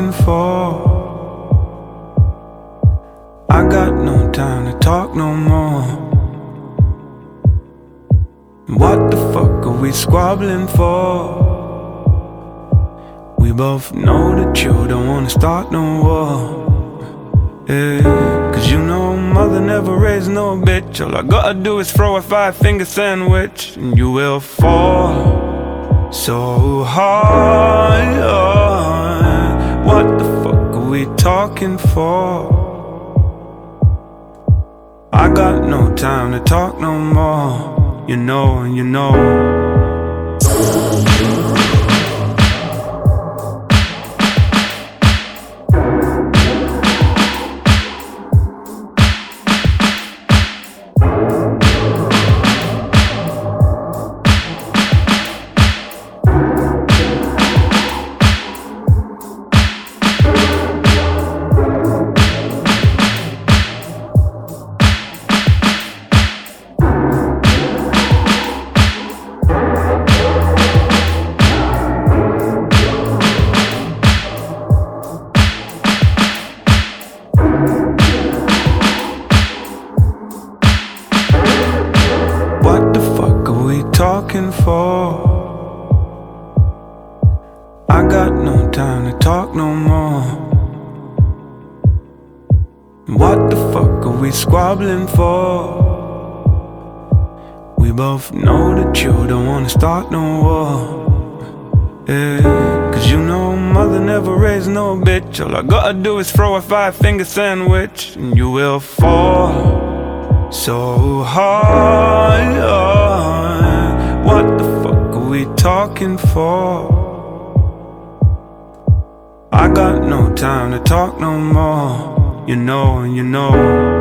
talking for? I got no time to talk no more. What the fuck are we squabbling for? We both know that you don't wanna start no war. Yeah, cause you know mother never raised no bitch. All I gotta do is throw a five finger sandwich and you will fall so hard. What the fuck are we talking for? I got no time to talk no more. You know, you know. Talking for? I got no time to talk no more. What the fuck are we squabbling for? We both know that you don't wanna start no war. Yeah, cause you know mother never raised no bitch. All I gotta do is throw a five finger sandwich and you will fall so hard. What talking for? I got no time to talk no more. You know, you know.